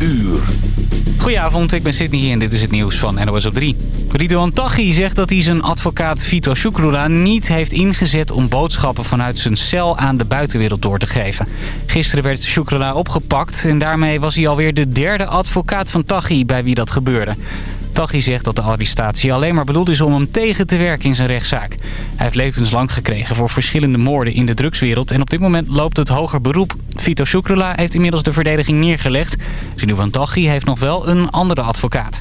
uur. Goedenavond, ik ben Sydney en dit is het nieuws van NOS op 3. Ridouan Taghi zegt dat hij zijn advocaat Vito Shukrula niet heeft ingezet om boodschappen vanuit zijn cel aan de buitenwereld door te geven. Gisteren werd Shukrula opgepakt en daarmee was hij alweer de derde advocaat van Taghi bij wie dat gebeurde. Taghi zegt dat de arrestatie alleen maar bedoeld is om hem tegen te werken in zijn rechtszaak. Hij heeft levenslang gekregen voor verschillende moorden in de drugswereld en op dit moment loopt het hoger beroep. Vito Shukrula heeft inmiddels de verdediging neergelegd. Ridouan Taghi heeft nog wel een andere advocaat.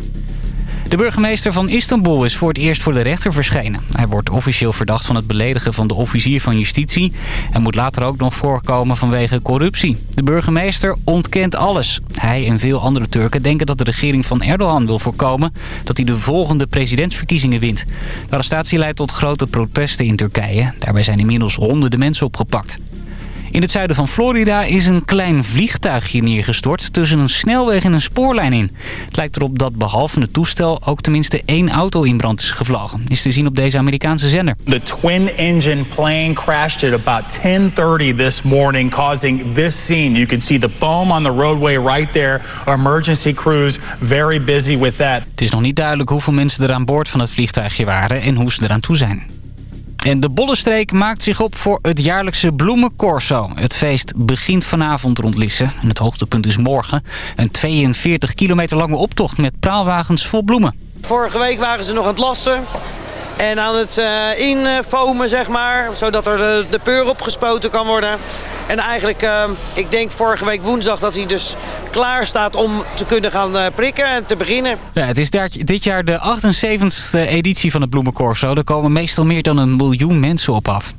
De burgemeester van Istanbul is voor het eerst voor de rechter verschenen. Hij wordt officieel verdacht van het beledigen van de officier van justitie... en moet later ook nog voorkomen vanwege corruptie. De burgemeester ontkent alles. Hij en veel andere Turken denken dat de regering van Erdogan wil voorkomen... dat hij de volgende presidentsverkiezingen wint. De arrestatie leidt tot grote protesten in Turkije. Daarbij zijn inmiddels honderden mensen opgepakt. In het zuiden van Florida is een klein vliegtuigje neergestort tussen een snelweg en een spoorlijn in. Het lijkt erop dat behalve het toestel ook tenminste één auto in brand is gevlogen. Is te zien op deze Amerikaanse zender. The twin-engine plane crashed at about 10:30 this morning, causing this scene. You can see the foam on the roadway right there. Emergency crews very busy with that. Het is nog niet duidelijk hoeveel mensen er aan boord van het vliegtuigje waren en hoe ze eraan toe zijn. En de Bollenstreek maakt zich op voor het jaarlijkse bloemencorso. Het feest begint vanavond rond Lisse. En het hoogtepunt is morgen. Een 42 kilometer lange optocht met praalwagens vol bloemen. Vorige week waren ze nog aan het lassen. En aan het uh, infomen, zeg maar. Zodat er de, de peur opgespoten kan worden. En eigenlijk, uh, ik denk vorige week woensdag dat hij dus klaar staat om te kunnen gaan uh, prikken en te beginnen. Ja, het is dit jaar de 78e editie van het Bloemencorso. Er komen meestal meer dan een miljoen mensen op af.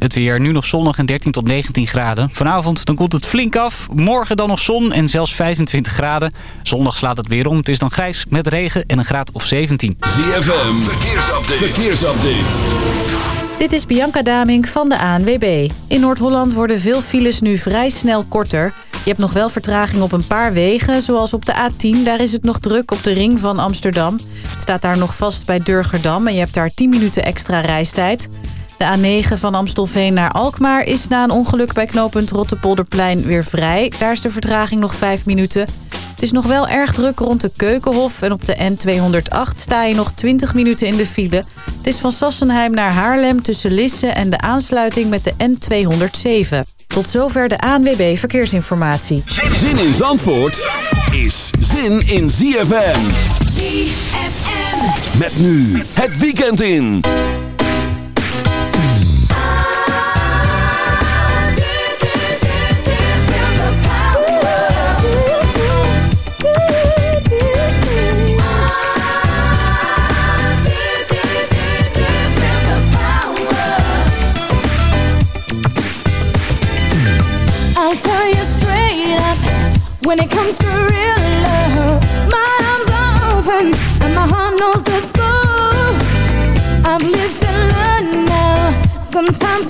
Het weer nu nog zonnig en 13 tot 19 graden. Vanavond dan komt het flink af. Morgen dan nog zon en zelfs 25 graden. Zondag slaat het weer om. Het is dan grijs met regen en een graad of 17. ZFM, verkeersupdate. verkeersupdate. Dit is Bianca Daming van de ANWB. In Noord-Holland worden veel files nu vrij snel korter. Je hebt nog wel vertraging op een paar wegen, zoals op de A10. Daar is het nog druk op de ring van Amsterdam. Het staat daar nog vast bij Durgerdam en je hebt daar 10 minuten extra reistijd. De A9 van Amstelveen naar Alkmaar is na een ongeluk bij knooppunt Rottepolderplein weer vrij. Daar is de vertraging nog 5 minuten. Het is nog wel erg druk rond de Keukenhof en op de N208 sta je nog 20 minuten in de file. Het is van Sassenheim naar Haarlem tussen Lisse en de aansluiting met de N207. Tot zover de ANWB Verkeersinformatie. Zin in Zandvoort is zin in ZFM. ZFM. Met nu het weekend in. When it comes to real love. My arms are open and my heart knows the score. I've lived and learned now. Sometimes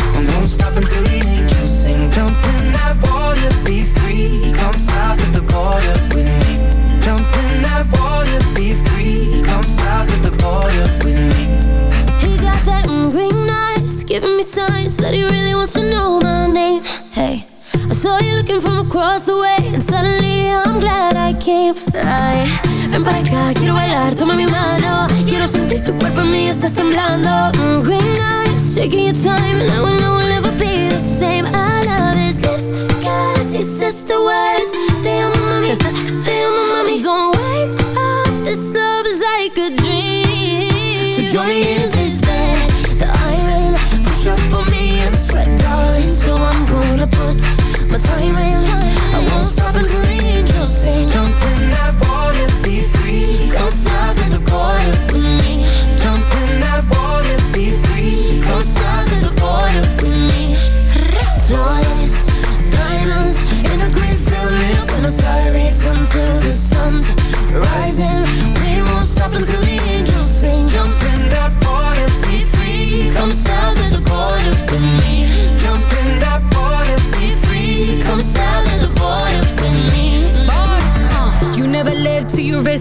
I the angels sing Jump in that water, be free. Come south the border with me. Jump in that water, be free. Come south the border with me. He got that green eyes Giving me signs that he really wants to know my name. Hey I saw you looking from across the way And suddenly I'm glad I came. Ven para quiero bailar, toma mi mano. Quiero sentir tu cuerpo mí, temblando. Mm, Green eyes, your time And I will know we'll never the same. I love his lips, cause he says the words. Te amo mami, te amo mami Don't wake up, this love is like a dream. So join me in this bed I'm Push up on me and sweat, darling. So I'm gonna put my time in until the angels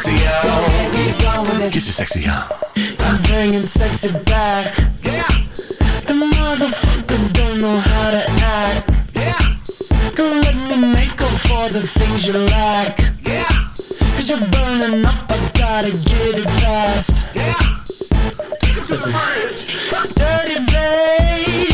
sexy Go ahead, be gone with it. Get your sexy out. I'm bringing sexy back. Yeah. The motherfuckers don't know how to act. Yeah. Girl, let me make up for the things you lack. Yeah. Cause you're burning up, I gotta get it fast. Yeah. Take it to the bridge. Dirty babe.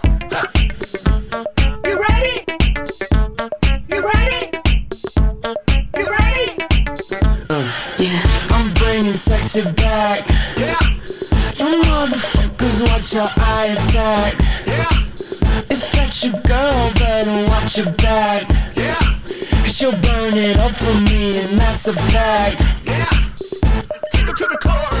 Sexy back. Yeah. You motherfuckers watch your eye attack. Yeah. If that's your girl, better watch your back. Yeah. Cause she'll burn it up for me, and that's a fact. Yeah. Take it to the chorus.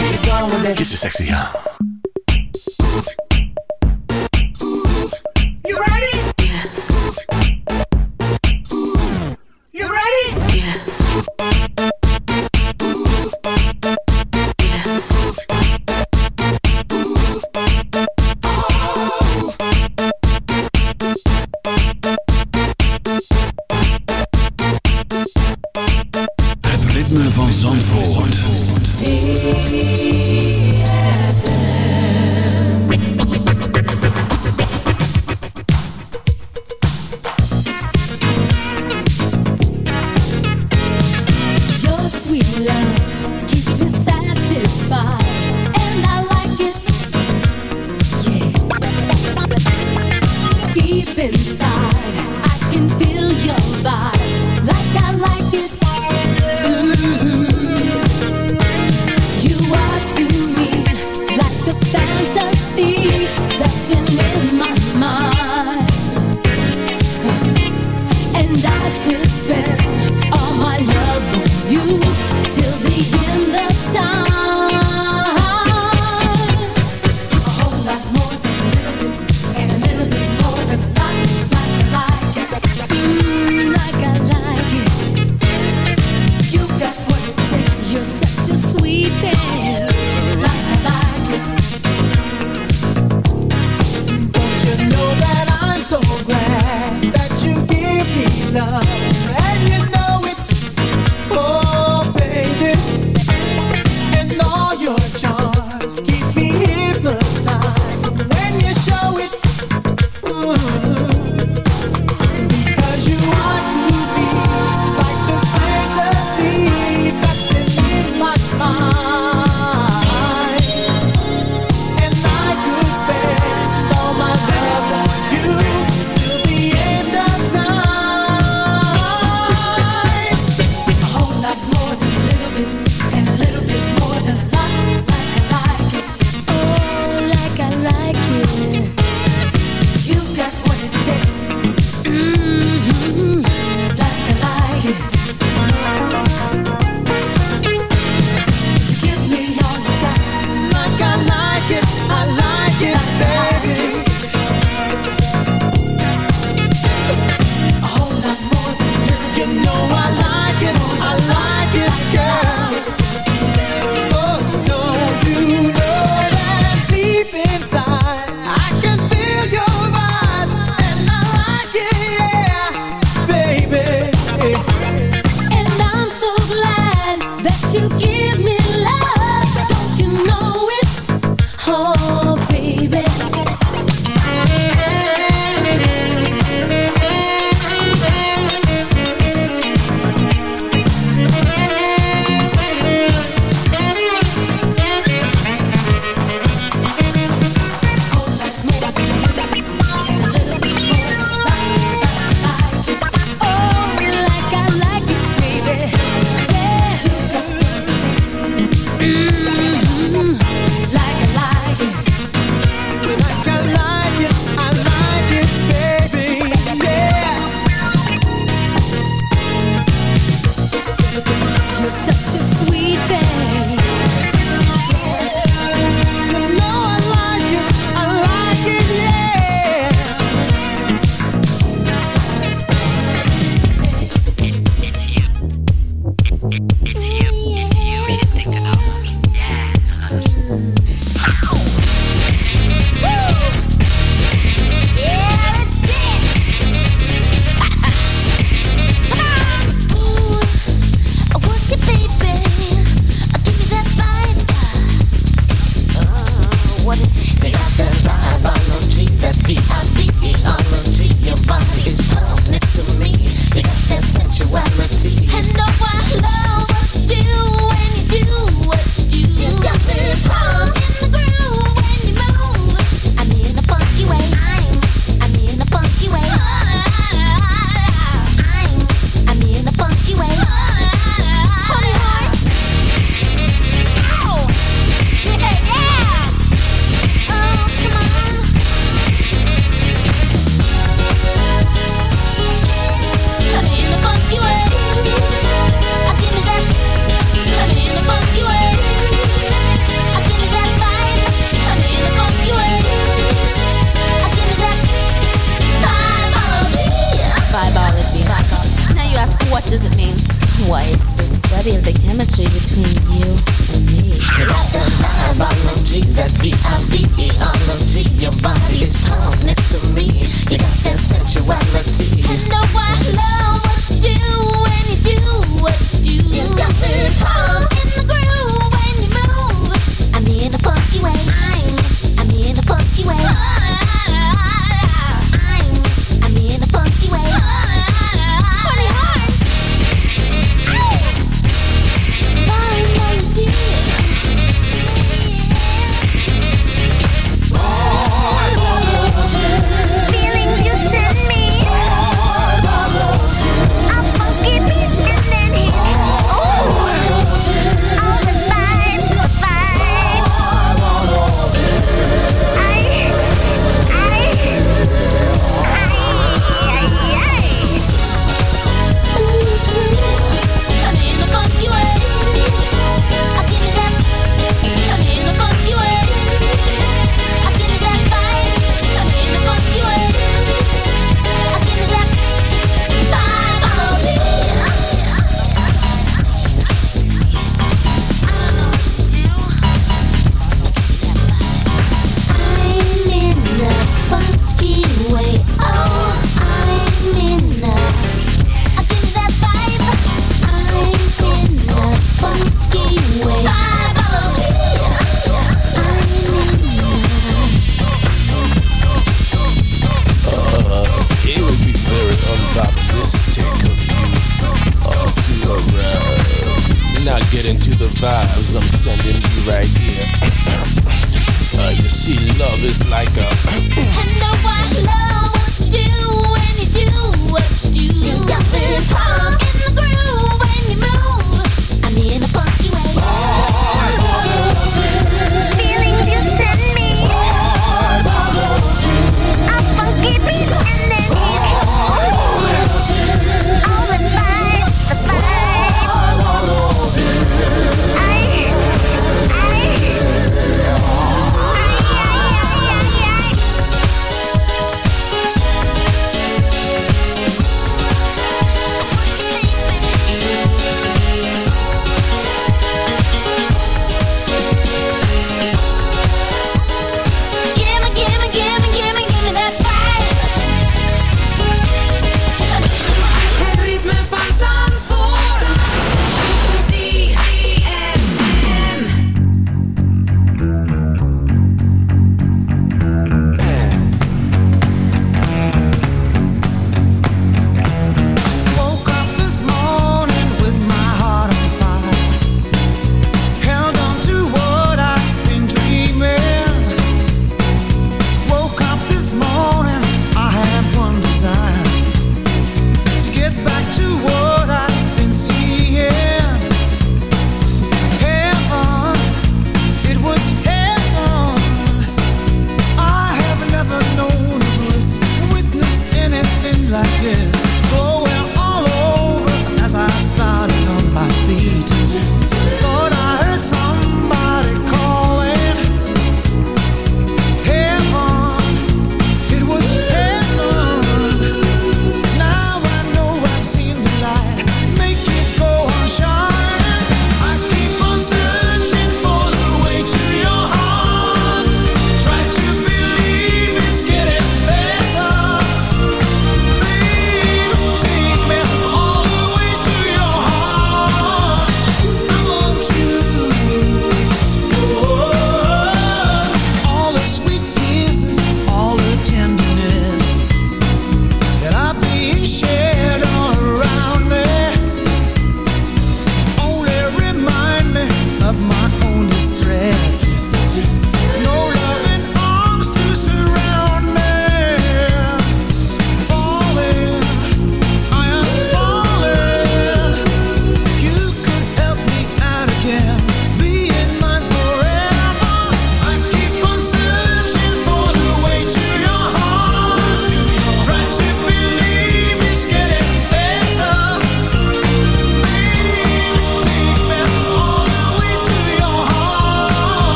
Get your sexy out. You ready?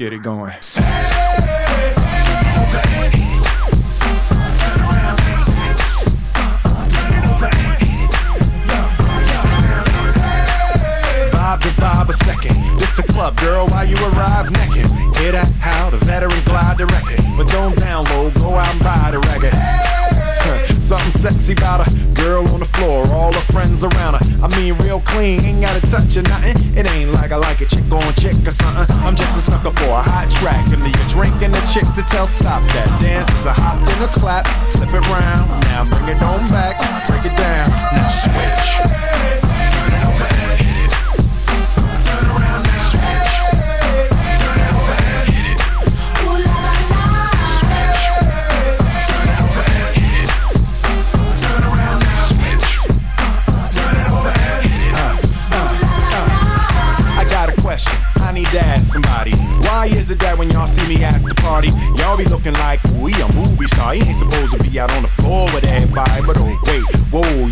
Get it going. Stop that. Dance is a hop and a clap,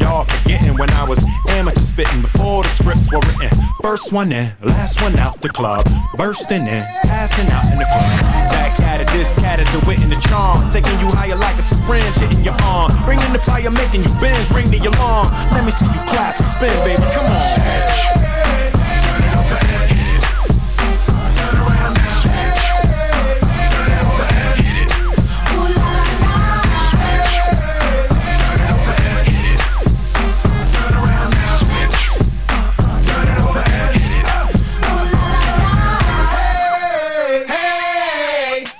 y'all forgetting when I was amateur spitting before the scripts were written. First one in, last one out the club, bursting in, passing out in the club. Back at it, this cat is the wit and the charm, taking you higher like a syringe hitting your arm, bringing the fire, making you bend, ring the alarm. Let me see you clap and spin, baby, come on.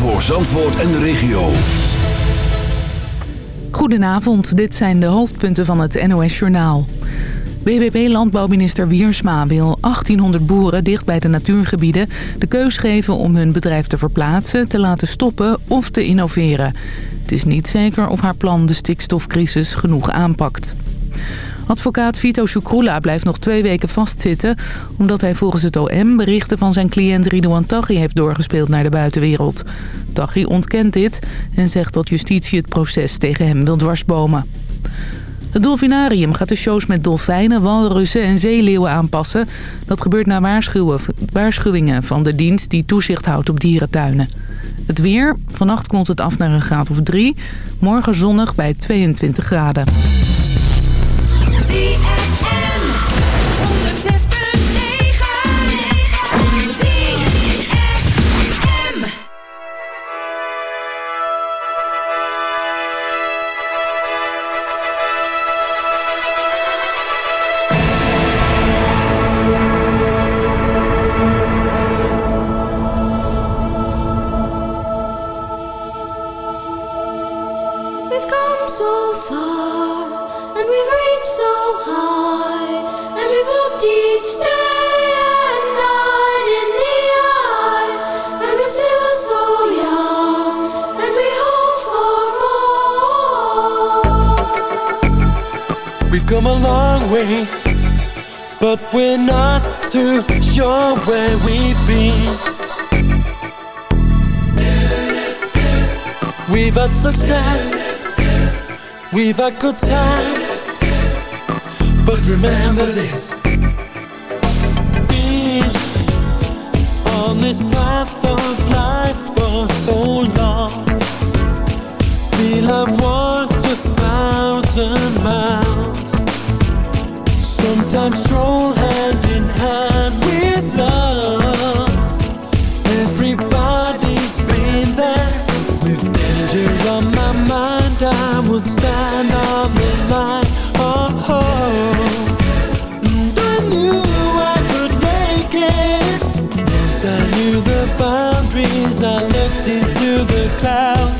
Voor Zandvoort en de regio. Goedenavond, dit zijn de hoofdpunten van het NOS-journaal. BBB-landbouwminister Wiersma wil 1800 boeren dicht bij de natuurgebieden... de keus geven om hun bedrijf te verplaatsen, te laten stoppen of te innoveren. Het is niet zeker of haar plan de stikstofcrisis genoeg aanpakt. Advocaat Vito Shukrula blijft nog twee weken vastzitten... omdat hij volgens het OM berichten van zijn cliënt Ridouan Taghi heeft doorgespeeld naar de buitenwereld. Taghi ontkent dit en zegt dat justitie het proces tegen hem wil dwarsbomen. Het Dolfinarium gaat de shows met dolfijnen, walrussen en zeeleeuwen aanpassen. Dat gebeurt na waarschuwingen van de dienst die toezicht houdt op dierentuinen. Het weer, vannacht komt het af naar een graad of drie. Morgen zonnig bij 22 graden. A way, but we're not too sure where we've been. We've had success, We've had good times, but remember this. Being on this path of life for so long, we'll have walked a thousand miles. Sometimes stroll hand in hand with love. Everybody's been there with danger on my mind. I would stand on the line. Oh, oh. And I knew I could make it. Once I knew the boundaries, I looked into the clouds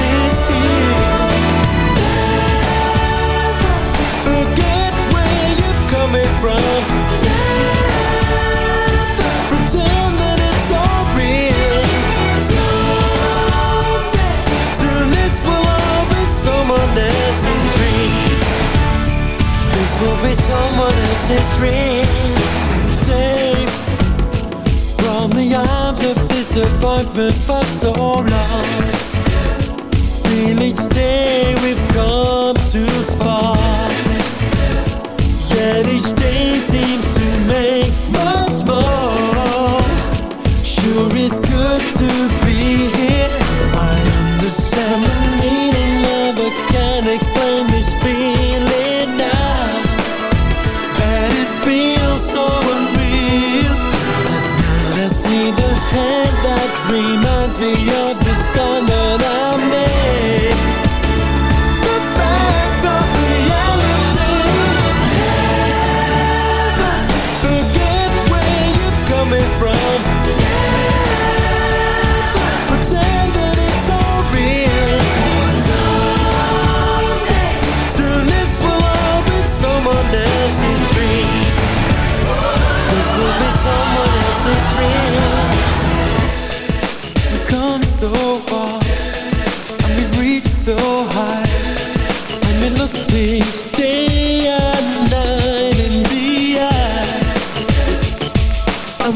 someone else's dream. Safe from the arms of disappointment for so long. Feel each day we've come too far. Yet each day reminds